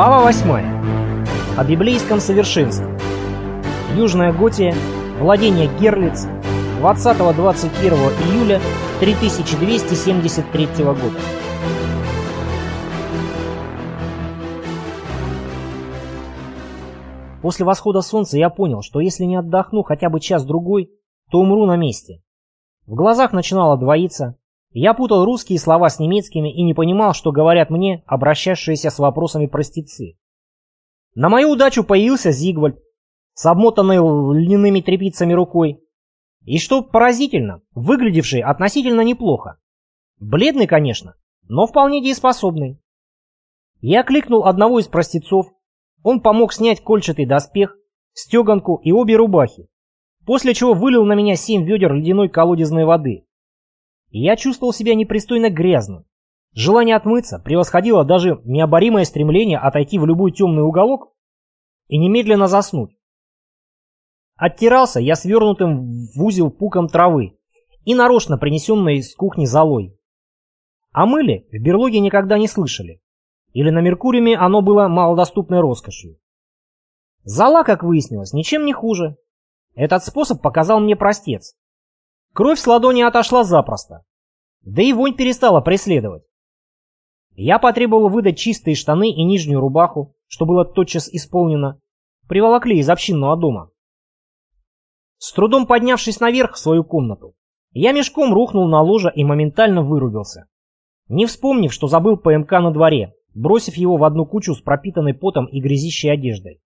Глава 8. О библейском совершенстве. Южная Готия, владение Герлиц, 20-21 июля 3273 года. После восхода солнца я понял, что если не отдохну хотя бы час-другой, то умру на месте. В глазах начинало двоиться, я путал русские слова с немецкими и не понимал, что говорят мне обращавшиеся с вопросами простецы. На мою удачу появился Зигвальд с обмотанной льняными тряпицами рукой. И что поразительно, выглядевший относительно неплохо. Бледный, конечно, но вполне дееспособный. Я кликнул одного из простецов. Он помог снять кольчатый доспех, стеганку и обе рубахи, после чего вылил на меня семь ведер ледяной колодезной воды и я чувствовал себя непристойно грязным. Желание отмыться превосходило даже необоримое стремление отойти в любой темный уголок и немедленно заснуть. Оттирался я свернутым в узел пуком травы и нарочно принесенной из кухни золой. О мыле в берлоге никогда не слышали. Или на Меркуриуме оно было малодоступной роскошью. Зола, как выяснилось, ничем не хуже. Этот способ показал мне простец. Кровь с ладони отошла запросто. Да и вонь перестала преследовать. Я потребовал выдать чистые штаны и нижнюю рубаху, что было тотчас исполнено. Приволокли из общинного дома. С трудом поднявшись наверх в свою комнату, я мешком рухнул на ложе и моментально вырубился. Не вспомнив, что забыл ПМК на дворе, бросив его в одну кучу с пропитанной потом и грязищей одеждой.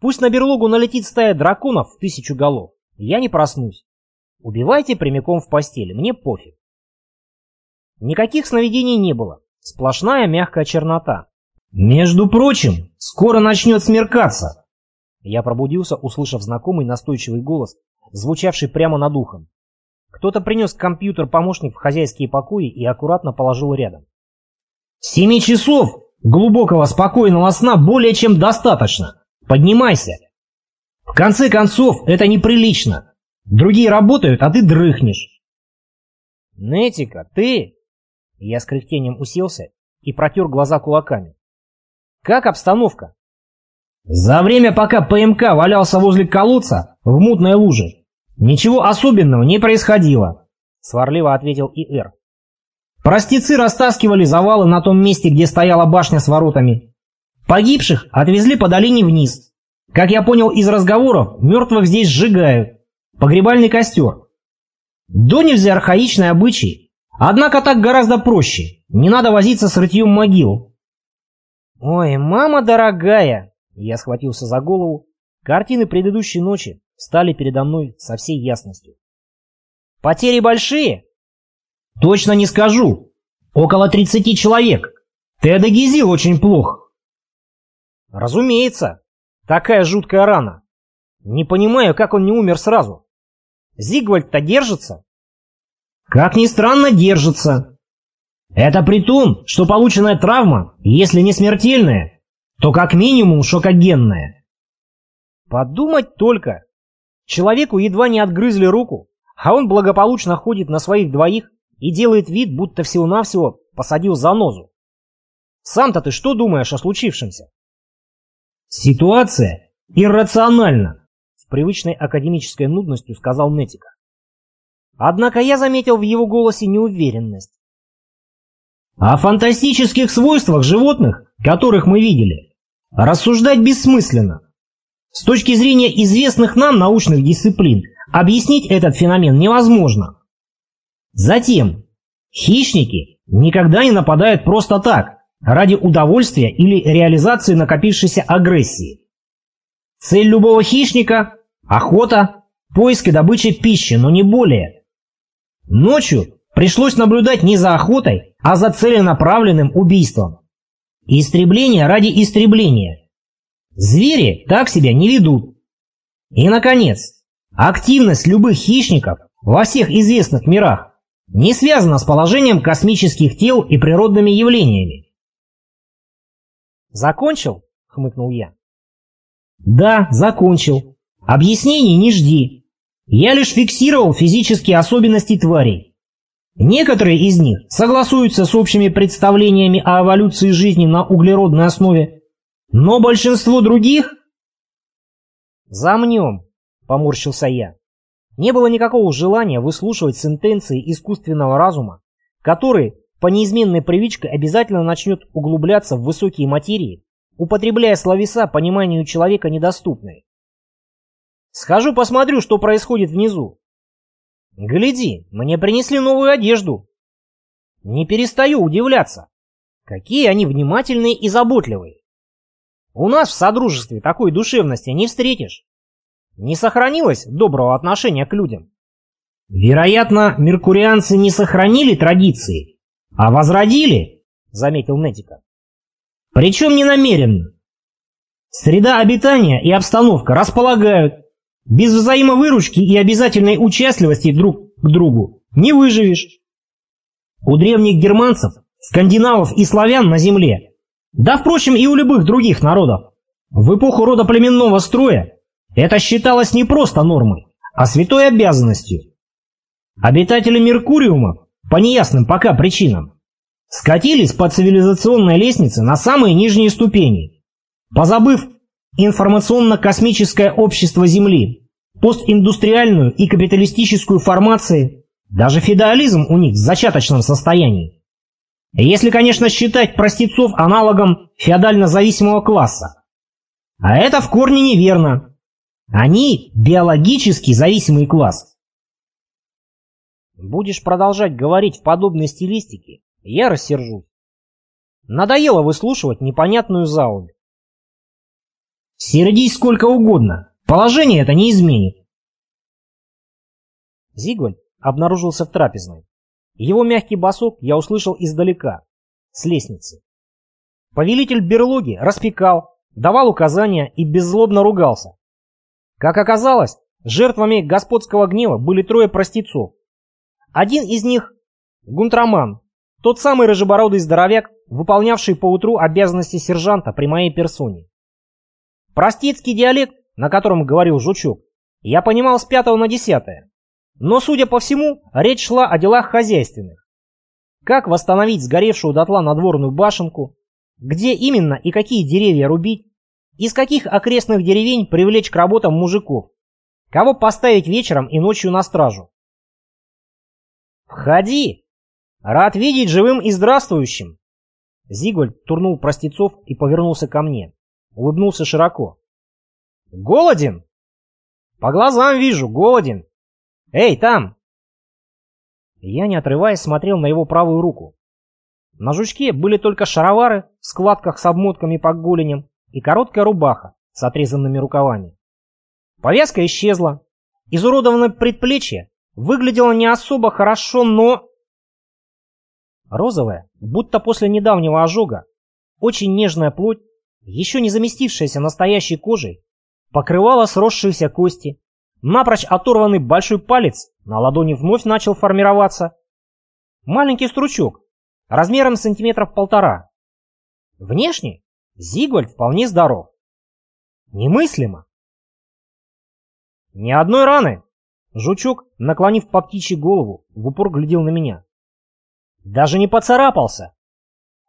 Пусть на берлогу налетит стая драконов в тысячу голов, я не проснусь. Убивайте прямиком в постели, мне пофиг. Никаких сновидений не было, сплошная мягкая чернота. Между прочим, скоро начнет смеркаться. Я пробудился, услышав знакомый настойчивый голос, звучавший прямо над ухом. Кто-то принес компьютер-помощник в хозяйские покои и аккуратно положил рядом. «Семи часов глубокого спокойного сна более чем достаточно. Поднимайся. В конце концов, это неприлично. Другие работают, а ты дрыхнешь. Нетика, ты... Я с кряхтением уселся и протер глаза кулаками. Как обстановка? За время, пока ПМК валялся возле колодца в мутной луже, ничего особенного не происходило, сварливо ответил И.Р. Простецы растаскивали завалы на том месте, где стояла башня с воротами. Погибших отвезли по долине вниз. Как я понял из разговоров, мертвых здесь сжигают. Погребальный костер. До нельзя архаичный обычай. Однако так гораздо проще. Не надо возиться с рытьем могил. Ой, мама дорогая! Я схватился за голову. Картины предыдущей ночи стали передо мной со всей ясностью. Потери большие? Точно не скажу. Около 30 человек. Теда Гизил очень плохо. Разумеется. Такая жуткая рана. Не понимаю, как он не умер сразу. Зигвальд-то держится? Как ни странно, держится. Это при том, что полученная травма, если не смертельная, то как минимум шокогенная. Подумать только. Человеку едва не отгрызли руку, а он благополучно ходит на своих двоих и делает вид, будто всего-навсего посадил занозу. Сам-то ты что думаешь о случившемся? Ситуация иррациональна привычной академической нудностью сказал Нетика. Однако я заметил в его голосе неуверенность. О фантастических свойствах животных, которых мы видели, рассуждать бессмысленно. С точки зрения известных нам научных дисциплин, объяснить этот феномен невозможно. Затем, хищники никогда не нападают просто так, ради удовольствия или реализации накопившейся агрессии. Цель любого хищника Охота, поиск и добыча пищи, но не более. Ночью пришлось наблюдать не за охотой, а за целенаправленным убийством. Истребление ради истребления. Звери так себя не ведут. И, наконец, активность любых хищников во всех известных мирах не связана с положением космических тел и природными явлениями. «Закончил?» — хмыкнул я. «Да, закончил», Объяснений не жди. Я лишь фиксировал физические особенности тварей. Некоторые из них согласуются с общими представлениями о эволюции жизни на углеродной основе, но большинство других... «Замнем», — поморщился я. Не было никакого желания выслушивать сентенции искусственного разума, который по неизменной привычке обязательно начнет углубляться в высокие материи, употребляя словеса пониманию человека недоступные. Схожу посмотрю, что происходит внизу. Гляди, мне принесли новую одежду. Не перестаю удивляться. Какие они внимательные и заботливые. У нас в Содружестве такой душевности не встретишь. Не сохранилось доброго отношения к людям. Вероятно, меркурианцы не сохранили традиции, а возродили, заметил Нетика. Причем не намеренно. Среда обитания и обстановка располагают. Без взаимовыручки и обязательной участливости друг к другу не выживешь. У древних германцев, скандинавов и славян на земле, да, впрочем, и у любых других народов, в эпоху родоплеменного строя это считалось не просто нормой, а святой обязанностью. Обитатели Меркуриума, по неясным пока причинам, скатились по цивилизационной лестнице на самые нижние ступени, позабыв информационно-космическое общество Земли, постиндустриальную и капиталистическую формации, даже феодализм у них в зачаточном состоянии. Если, конечно, считать простецов аналогом феодально-зависимого класса. А это в корне неверно. Они биологически зависимый класс. Будешь продолжать говорить в подобной стилистике, я рассержусь. Надоело выслушивать непонятную заумь. Сердись сколько угодно, положение это не изменит. Зигвальд обнаружился в трапезной. Его мягкий босок я услышал издалека, с лестницы. Повелитель берлоги распекал, давал указания и беззлобно ругался. Как оказалось, жертвами господского гнева были трое простецов. Один из них — Гунтраман, тот самый рыжебородый здоровяк, выполнявший поутру обязанности сержанта при моей персоне. Простецкий диалект, на котором говорил Жучок, я понимал с пятого на десятое. Но, судя по всему, речь шла о делах хозяйственных. Как восстановить сгоревшую дотла надворную башенку, где именно и какие деревья рубить, из каких окрестных деревень привлечь к работам мужиков, кого поставить вечером и ночью на стражу. «Входи! Рад видеть живым и здравствующим!» Зигвальд турнул простецов и повернулся ко мне. Улыбнулся широко. «Голоден?» «По глазам вижу, голоден. Эй, там!» Я, не отрываясь, смотрел на его правую руку. На жучке были только шаровары в складках с обмотками по голеням и короткая рубаха с отрезанными рукавами. Повязка исчезла. Изуродованное предплечье выглядело не особо хорошо, но... Розовая, будто после недавнего ожога, очень нежная плоть еще не заместившаяся настоящей кожей, покрывала сросшиеся кости, напрочь оторванный большой палец на ладони вновь начал формироваться. Маленький стручок, размером сантиметров полтора. Внешне Зигвальд вполне здоров. Немыслимо. Ни одной раны. Жучок, наклонив по птичьей голову, в упор глядел на меня. Даже не поцарапался.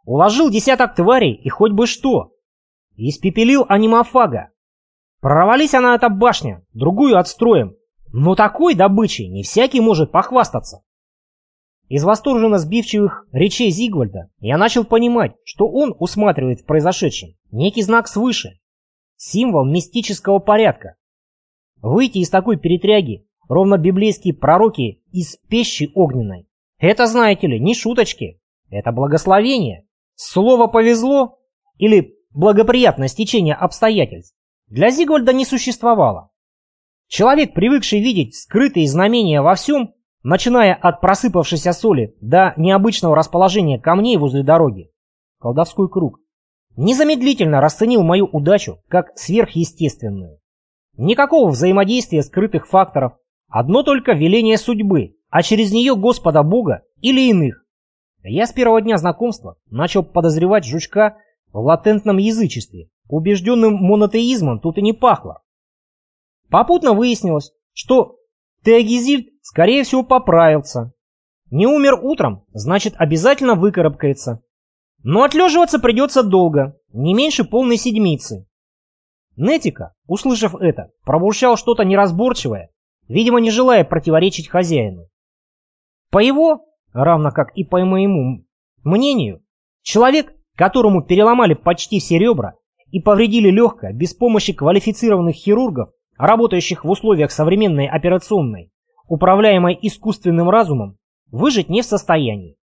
Уложил десяток тварей и хоть бы что. Испепелил анимофага. Прорвались она эта башня, другую отстроим. Но такой добычей не всякий может похвастаться. Из восторженно сбивчивых речей Зигвальда я начал понимать, что он усматривает в произошедшем некий знак свыше, символ мистического порядка. Выйти из такой перетряги, ровно библейские пророки из пещи огненной, это, знаете ли, не шуточки, это благословение. Слово повезло или благоприятное стечение обстоятельств для Зигвальда не существовало. Человек, привыкший видеть скрытые знамения во всем, начиная от просыпавшейся соли до необычного расположения камней возле дороги, колдовской круг, незамедлительно расценил мою удачу как сверхъестественную. Никакого взаимодействия скрытых факторов, одно только веление судьбы, а через нее Господа Бога или иных. Я с первого дня знакомства начал подозревать жучка в латентном язычестве. Убежденным монотеизмом тут и не пахло. Попутно выяснилось, что Теогизильд, скорее всего, поправился. Не умер утром, значит обязательно выкарабкается. Но отлеживаться придется долго, не меньше полной седмицы. Нетика, услышав это, пробурчал что-то неразборчивое, видимо, не желая противоречить хозяину. По его, равно как и по моему мнению, человек, которому переломали почти все ребра и повредили легкое без помощи квалифицированных хирургов, работающих в условиях современной операционной, управляемой искусственным разумом, выжить не в состоянии.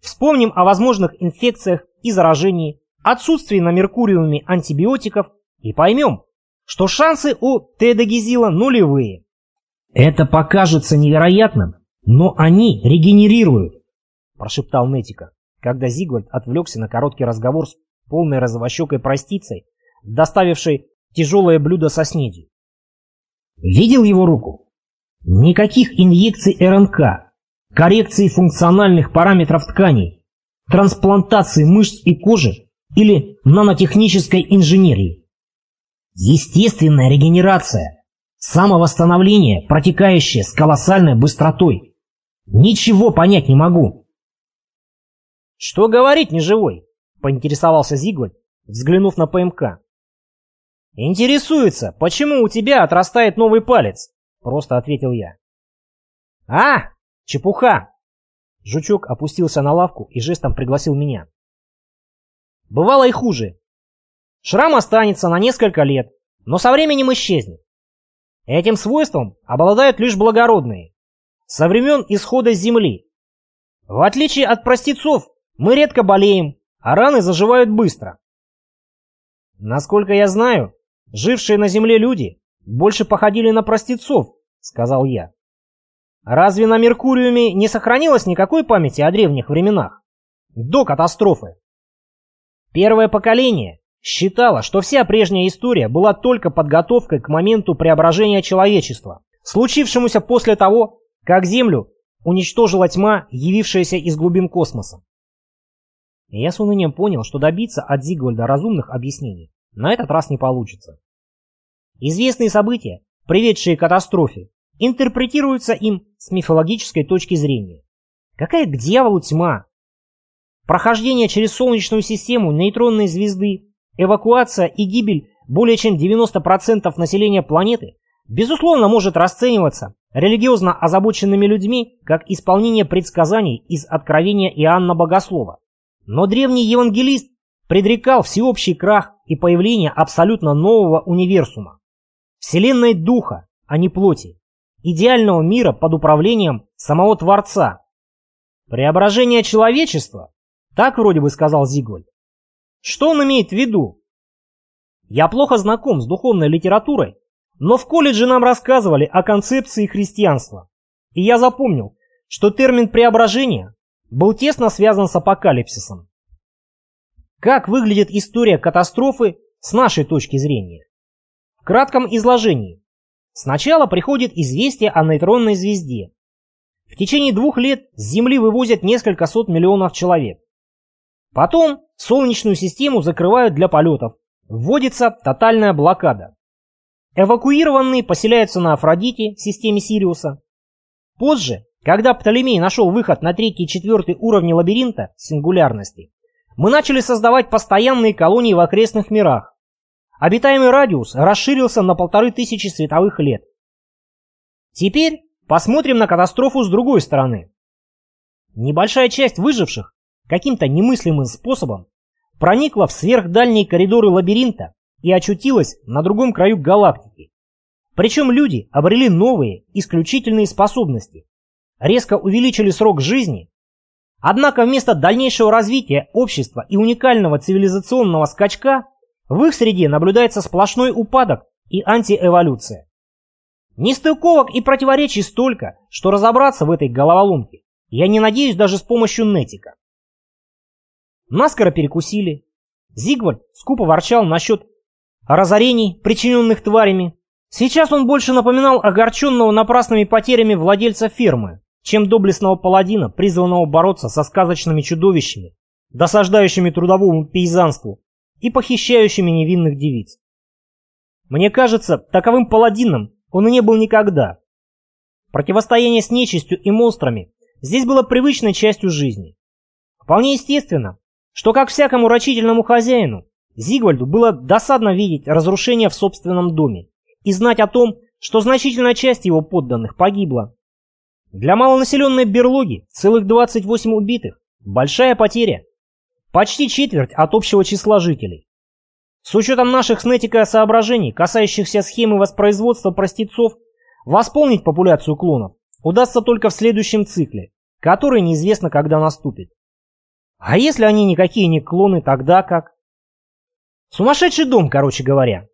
Вспомним о возможных инфекциях и заражении, отсутствии на меркуриуме антибиотиков и поймем, что шансы у тедогизила нулевые. Это покажется невероятным, но они регенерируют, прошептал Нетика, когда Зигвальд отвлекся на короткий разговор с полной розовощекой простицей, доставившей тяжелое блюдо со снедью. Видел его руку? Никаких инъекций РНК, коррекции функциональных параметров тканей, трансплантации мышц и кожи или нанотехнической инженерии. Естественная регенерация, самовосстановление, протекающее с колоссальной быстротой. Ничего понять не могу. Что говорить неживой? Поинтересовался Зигвальд, взглянув на ПМК. Интересуется, почему у тебя отрастает новый палец? Просто ответил я. А, чепуха. Жучок опустился на лавку и жестом пригласил меня. Бывало и хуже. Шрам останется на несколько лет, но со временем исчезнет. Этим свойством обладают лишь благородные. Со времен исхода с земли. В отличие от простецов, мы редко болеем, а раны заживают быстро. Насколько я знаю, жившие на земле люди больше походили на простецов, сказал я. Разве на Меркуриуме не сохранилось никакой памяти о древних временах? До катастрофы. Первое поколение считало, что вся прежняя история была только подготовкой к моменту преображения человечества, случившемуся после того, как Землю уничтожила тьма, явившаяся из глубин космоса. И я с унынием понял, что добиться от Зигвальда разумных объяснений на этот раз не получится. Известные события, приведшие к катастрофе, интерпретируются им с мифологической точки зрения. Какая к дьяволу тьма? Прохождение через Солнечную систему нейтронной звезды Эвакуация и гибель более чем 90% населения планеты безусловно может расцениваться религиозно озабоченными людьми как исполнение предсказаний из Откровения Иоанна Богослова. Но древний евангелист предрекал всеобщий крах и появление абсолютно нового универсума. Вселенной Духа, а не плоти. Идеального мира под управлением самого Творца. Преображение человечества, так вроде бы сказал Зигвальд, что он имеет в виду? Я плохо знаком с духовной литературой, но в колледже нам рассказывали о концепции христианства. И я запомнил, что термин «преображение» был тесно связан с апокалипсисом. Как выглядит история катастрофы с нашей точки зрения? В кратком изложении. Сначала приходит известие о нейтронной звезде. В течение двух лет с Земли вывозят несколько сот миллионов человек. Потом Солнечную систему закрывают для полетов. Вводится тотальная блокада. Эвакуированные поселяются на Афродите системе Сириуса. Позже, когда Птолемей нашел выход на третий и четвертый уровни лабиринта сингулярности, мы начали создавать постоянные колонии в окрестных мирах. Обитаемый радиус расширился на полторы тысячи световых лет. Теперь посмотрим на катастрофу с другой стороны. Небольшая часть выживших каким-то немыслимым способом проникла в сверхдальние коридоры лабиринта и очутилась на другом краю галактики. Причем люди обрели новые, исключительные способности, резко увеличили срок жизни, однако вместо дальнейшего развития общества и уникального цивилизационного скачка в их среде наблюдается сплошной упадок и антиэволюция. Нестыковок и противоречий столько, что разобраться в этой головоломке я не надеюсь даже с помощью нетика. Наскоро перекусили. Зигвальд скупо ворчал насчет разорений, причиненных тварями. Сейчас он больше напоминал огорченного напрасными потерями владельца фермы, чем доблестного паладина, призванного бороться со сказочными чудовищами, досаждающими трудовому пейзанству и похищающими невинных девиц. Мне кажется, таковым паладином он и не был никогда. Противостояние с нечистью и монстрами здесь было привычной частью жизни. Вполне естественно, что как всякому рачительному хозяину, Зигвальду было досадно видеть разрушение в собственном доме и знать о том, что значительная часть его подданных погибла. Для малонаселенной берлоги целых 28 убитых – большая потеря. Почти четверть от общего числа жителей. С учетом наших с соображений, касающихся схемы воспроизводства простецов, восполнить популяцию клонов удастся только в следующем цикле, который неизвестно когда наступит. А если они никакие не клоны, тогда как? Сумасшедший дом, короче говоря.